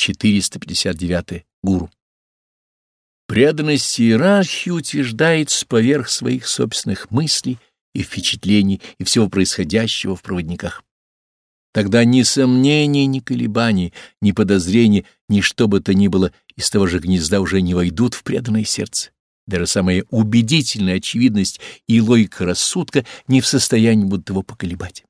459. Гуру. Преданность иерархии утверждается поверх своих собственных мыслей и впечатлений и всего происходящего в проводниках. Тогда ни сомнений, ни колебаний, ни подозрений, ни что бы то ни было из того же гнезда уже не войдут в преданное сердце. Даже самая убедительная очевидность и логика рассудка не в состоянии будут его поколебать.